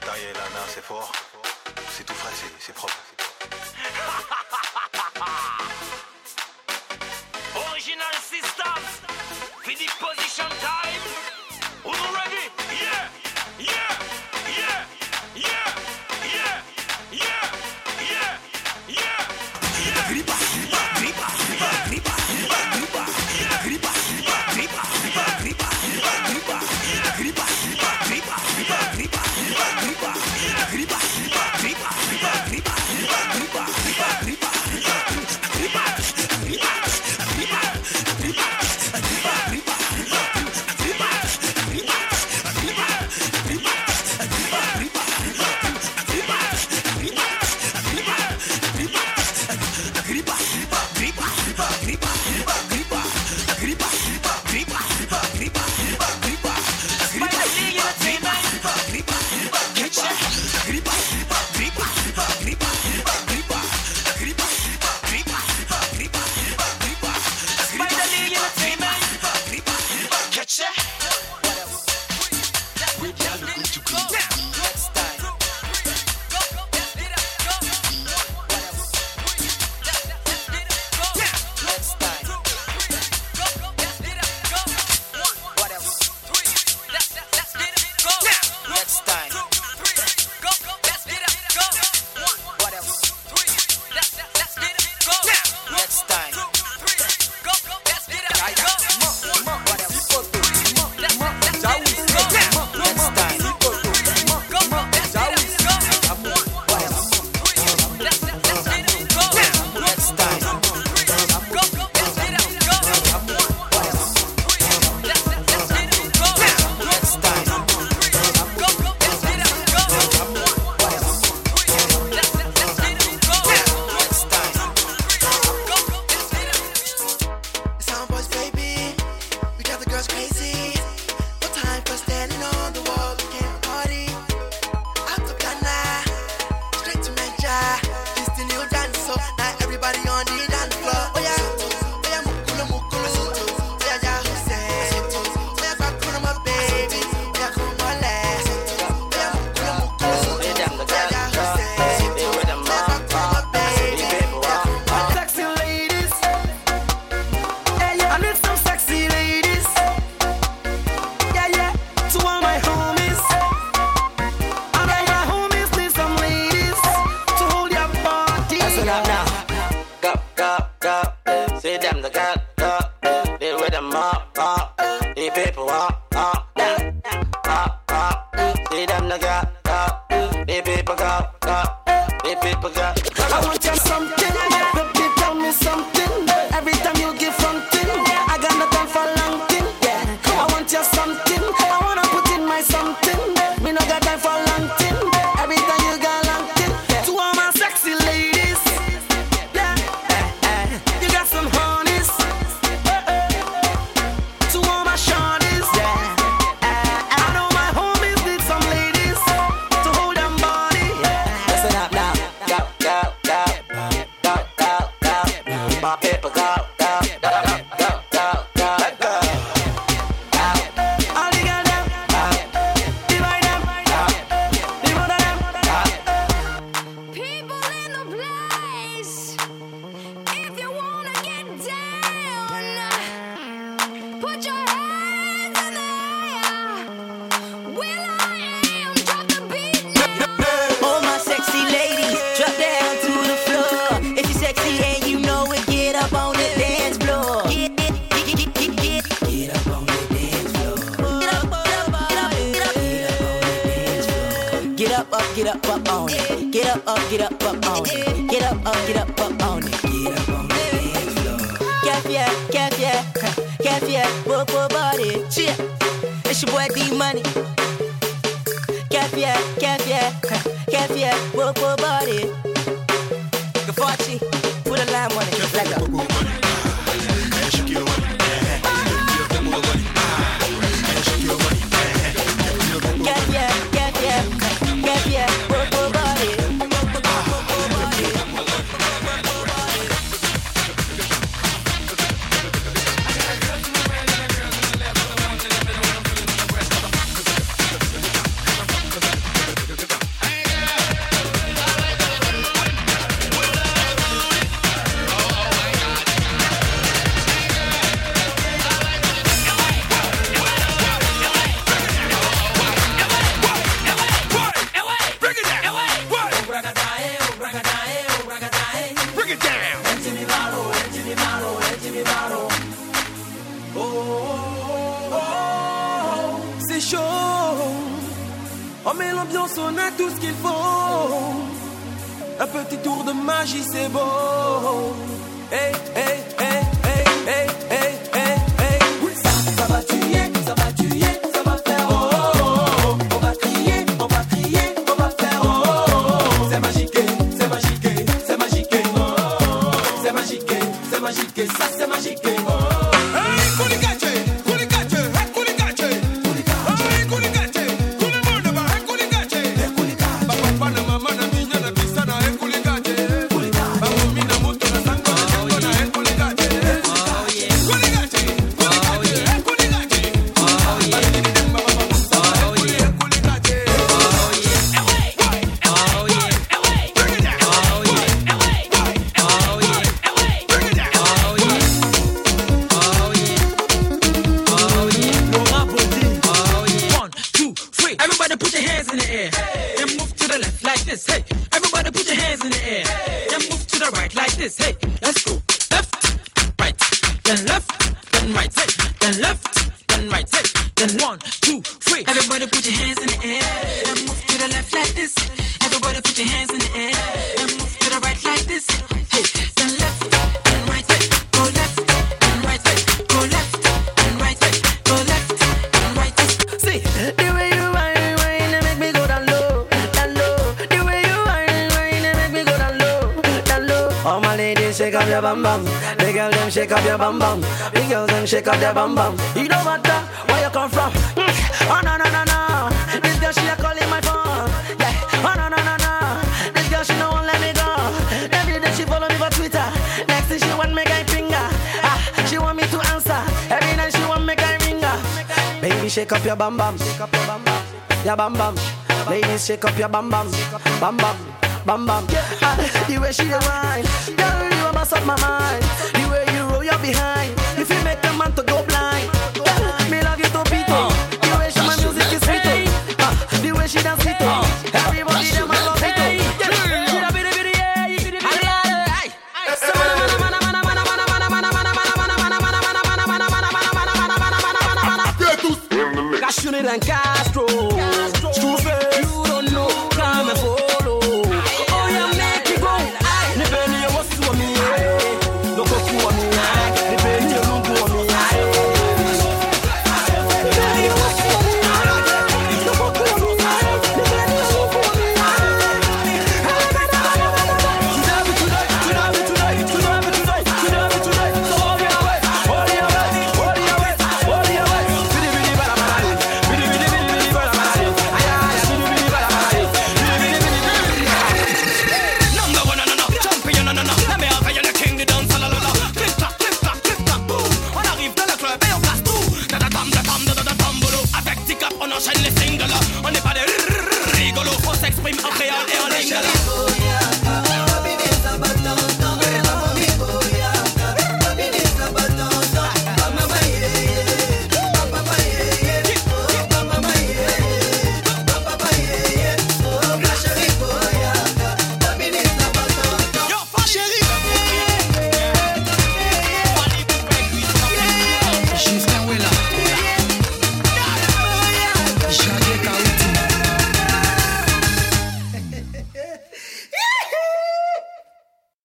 matériel à main, c'est fort. C'est tout frais, c'est propre. Original systems, Philippe Position Time. Bebop. up, up. The people up, up, up, up. See them the got, uh, uh. up. The people got, uh, up. The people got. up, up, get up, uh, up uh, on it. Get up, up, get up, up on it. Get up on the dance floor. Cap yeah, cap yeah, cap yeah, whoop whoop body, yeah. It's your boy D Money. Cap yeah, cap yeah, cap yeah, whoop whoop body. L'ambiance, on tout ce qu'il faut. Un petit tour de magie, c'est beau. In the air. Then move to the left like this. Hey, everybody put your hands in the air. Hey. Then move to the right like this. Hey, let's go. Left, right, then left, then right. Hey, then left, then right. Hey, then one, two, three. Everybody put your hands in the air. Then move to the left like this. Everybody put your hands in the air. Then move to the right like this. Your bum bum. The girl them shake up your bum bum. The girls them shake up their bum bum. You don't matter where you come from. Mm. Oh no no no no. This girl she a calling my phone. Yeah. Oh no no no no. This girl she no won't let me go. Every day she follow me for Twitter. Next thing she want me guy finger. Ah, she want me to answer. Every night she want me guy ringer. Baby, shake up your bam bam. Shake up your bam bam. Your bam bam. Ladies, shake up your bam bam. Bam bam. Bam bam. Ah, the way she dey whine, girl, mess up my mind. The way you roll your behind, if you make a man to go blind. Me love you to beat. The way she my music is sweet. oh. Ah, the way she dance it. oh. Everybody them I love it. oh. Yeah, 黑妖